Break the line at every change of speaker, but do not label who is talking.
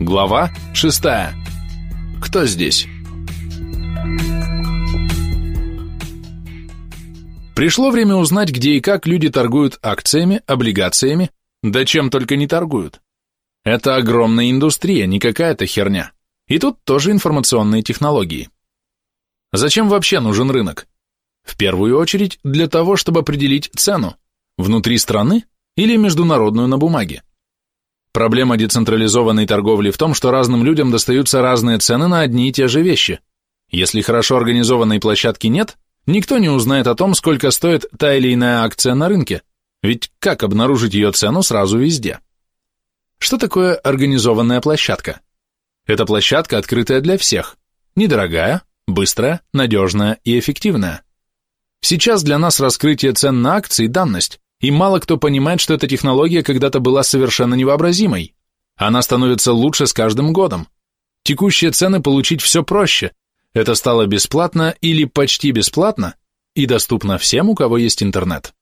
Глава 6. Кто здесь? Пришло время узнать, где и как люди торгуют акциями, облигациями, да чем только не торгуют. Это огромная индустрия, не какая-то херня. И тут тоже информационные технологии. Зачем вообще нужен рынок? В первую очередь для того, чтобы определить цену, внутри страны или международную на бумаге. Проблема децентрализованной торговли в том, что разным людям достаются разные цены на одни и те же вещи. Если хорошо организованной площадки нет, никто не узнает о том, сколько стоит та или иная акция на рынке, ведь как обнаружить ее цену сразу везде? Что такое организованная площадка? Это площадка, открытая для всех, недорогая, быстрая, надежная и эффективная. Сейчас для нас раскрытие цен на акции – данность, и мало кто понимает, что эта технология когда-то была совершенно невообразимой. Она становится лучше с каждым годом. Текущие цены получить все проще. Это стало бесплатно или почти бесплатно и доступно всем, у кого есть интернет.